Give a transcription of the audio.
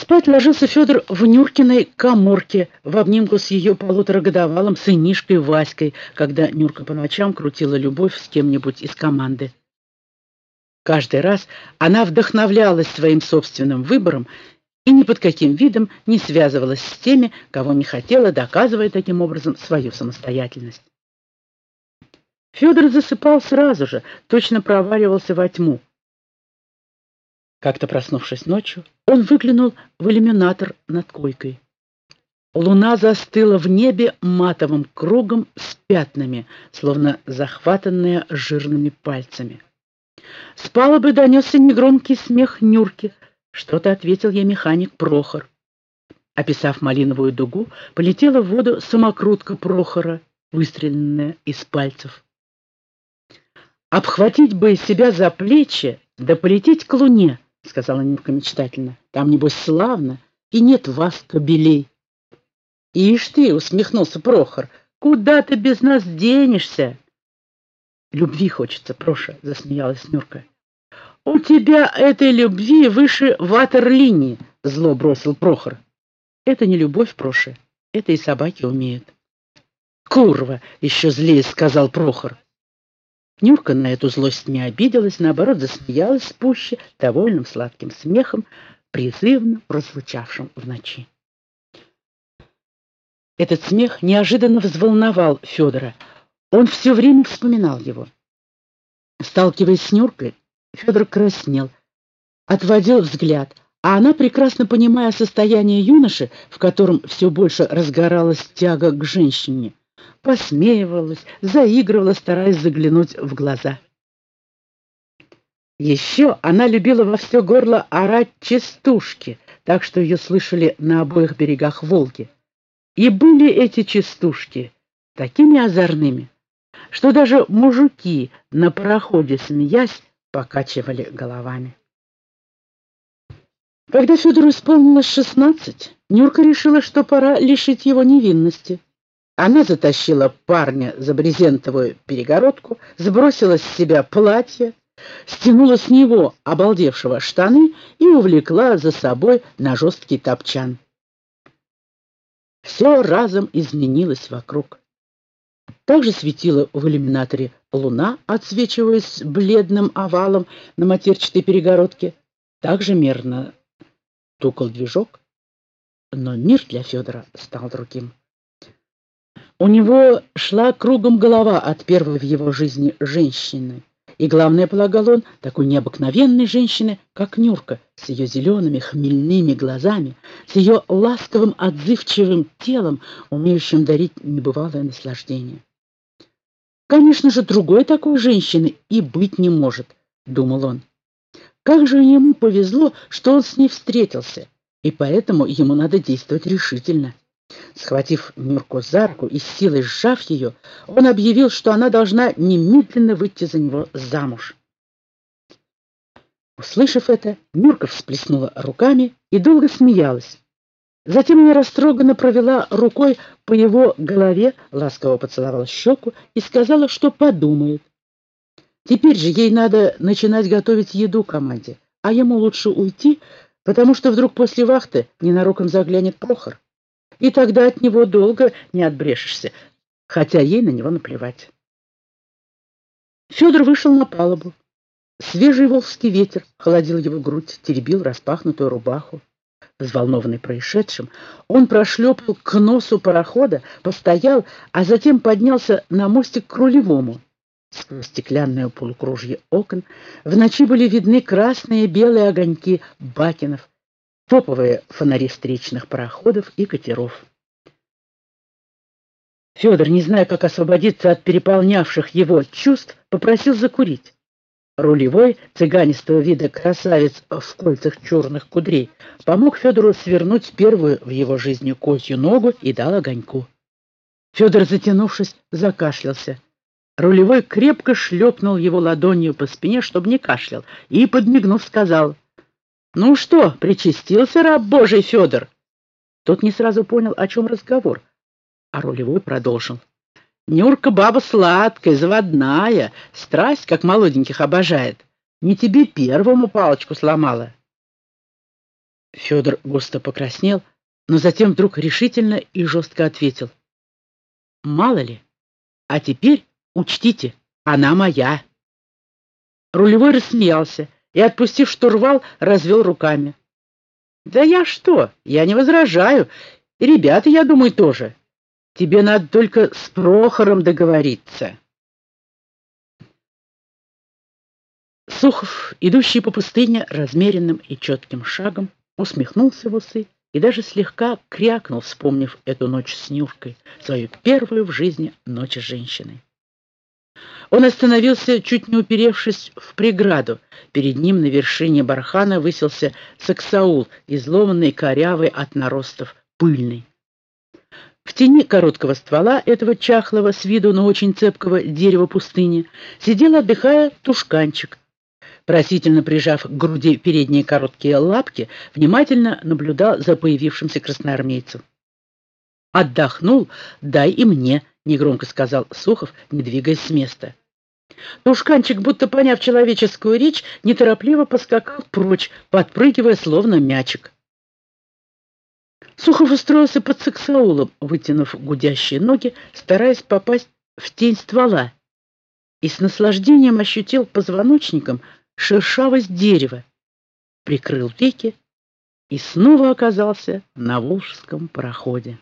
Спать ложился Федор в Нюркиной коморке в обнимку с ее полуторагодовалым сынишкой Васькой, когда Нюрка по ночам крутила любовь с кем-нибудь из команды. Каждый раз она вдохновлялась своим собственным выбором и ни под каким видом не связывалась с теми, кого не хотела, доказывая таким образом свою самостоятельность. Федор засыпал сразу же, точно проваливался во тьму. Как-то проснувшись ночью, он выглянул в иллюминатор над койкой. Луна застыла в небе матовым кругом с пятнами, словно захватанная жирными пальцами. С палубы донесся негромкий смех Нюрки. Что-то ответил ей механик Прохор. Описав малиновую дугу, полетела в воду самокрутка Прохора, выстреленная из пальцев. «Обхватить бы себя за плечи, да полететь к луне», — сказала Нюрка мечтательно. «Там, небось, славно, и нет вас, кобелей». «Ишь ты!» — усмехнулся Прохор. «Куда ты без нас денешься?» «Любви хочется, Проша», — засмеялась Нюрка. «У тебя этой любви выше ватерлинии», — зло бросил Прохор. «Это не любовь, Проша, это и собаки умеют». «Курва!» — еще злее сказал Прохор. Нюрка на эту злость не обиделась, наоборот, засмеялась пуще, довольным сладким смехом, призывно прозвучавшим в ночи. Этот смех неожиданно взволновал Федора. Он все время вспоминал его. Сталкиваясь с Нюркой, Федор краснел, отводил взгляд, а она, прекрасно понимая состояние юноши, в котором все больше разгоралась тяга к женщине, посмеивалась, заигрывала, стараясь заглянуть в глаза. Еще она любила во все горло орать частушки, так что ее слышали на обоих берегах Волги. И были эти частушки такими озорными, что даже мужики на пароходе, смеясь, покачивали головами. Когда Федору исполнилось шестнадцать, Нюрка решила, что пора лишить его невинности. Она затащила парня за брезентовую перегородку, сбросила с себя платье, стянула с него обалдевшего штаны и увлекла за собой на жесткий топчан. Все разом изменилось вокруг. Также светила в иллюминаторе луна, отсвечиваясь бледным овалом на матерчатой перегородке. Также мерно тукал движок, но мир для Федора стал другим. У него шла кругом голова от первой в его жизни женщины. И главное, полагал он, такой необыкновенной женщины, как Нюрка, с ее зелеными хмельными глазами, с ее ласковым отзывчивым телом, умеющим дарить небывалое наслаждение. Конечно же, другой такой женщины и быть не может, думал он. Как же ему повезло, что он с ней встретился, и поэтому ему надо действовать решительно. Схватив Нюрку за руку и силой сжав ее, он объявил, что она должна немедленно выйти за него замуж. Услышав это, Нюрка всплеснула руками и долго смеялась. Затем она растроганно провела рукой по его голове, ласково поцеловала щеку и сказала, что подумает. Теперь же ей надо начинать готовить еду команде, а ему лучше уйти, потому что вдруг после вахты ненароком заглянет Прохор и тогда от него долго не отбрешешься, хотя ей на него наплевать. Федор вышел на палубу. Свежий волжский ветер холодил его грудь, теребил распахнутую рубаху. Взволнованный происшедшим, он прошлепал к носу парохода, постоял, а затем поднялся на мостик к рулевому. Сквозь стеклянное полукружье окон в ночи были видны красные и белые огоньки бакенов, топовые фонари встречных пароходов и катеров. Федор, не зная, как освободиться от переполнявших его чувств, попросил закурить. Рулевой, цыганистого вида красавец в кольцах черных кудрей, помог Федору свернуть первую в его жизни козью ногу и дал огоньку. Федор, затянувшись, закашлялся. Рулевой крепко шлепнул его ладонью по спине, чтобы не кашлял, и, подмигнув, сказал — «Ну что, причастился раб Божий Федор?» Тот не сразу понял, о чем разговор, а рулевой продолжил. «Нюрка баба сладкая, заводная, страсть, как молоденьких, обожает. Не тебе первому палочку сломала». Федор густо покраснел, но затем вдруг решительно и жестко ответил. «Мало ли. А теперь учтите, она моя». Рулевой рассмеялся и, отпустив штурвал, развел руками. «Да я что? Я не возражаю. И ребята, я думаю, тоже. Тебе надо только с Прохором договориться». Сухов, идущий по пустыне размеренным и четким шагом, усмехнулся в усы и даже слегка крякнул, вспомнив эту ночь с Нюркой, свою первую в жизни ночь с женщиной. Он остановился, чуть не уперевшись в преграду. Перед ним на вершине бархана высился саксаул, изломанный, корявый от наростов, пыльный. В тени короткого ствола этого чахлого, с виду, но очень цепкого дерева пустыни, сидел, отдыхая, тушканчик, просительно прижав к груди передние короткие лапки, внимательно наблюдал за появившимся красноармейцем. «Отдохнул, дай и мне», — негромко сказал Сухов, не двигаясь с места. Тушканчик, будто поняв человеческую речь, неторопливо поскакал прочь, подпрыгивая, словно мячик. Сухов устроился под саксаулом, вытянув гудящие ноги, стараясь попасть в тень ствола, и с наслаждением ощутил позвоночником шершавость дерева, прикрыл веки и снова оказался на волжском пароходе.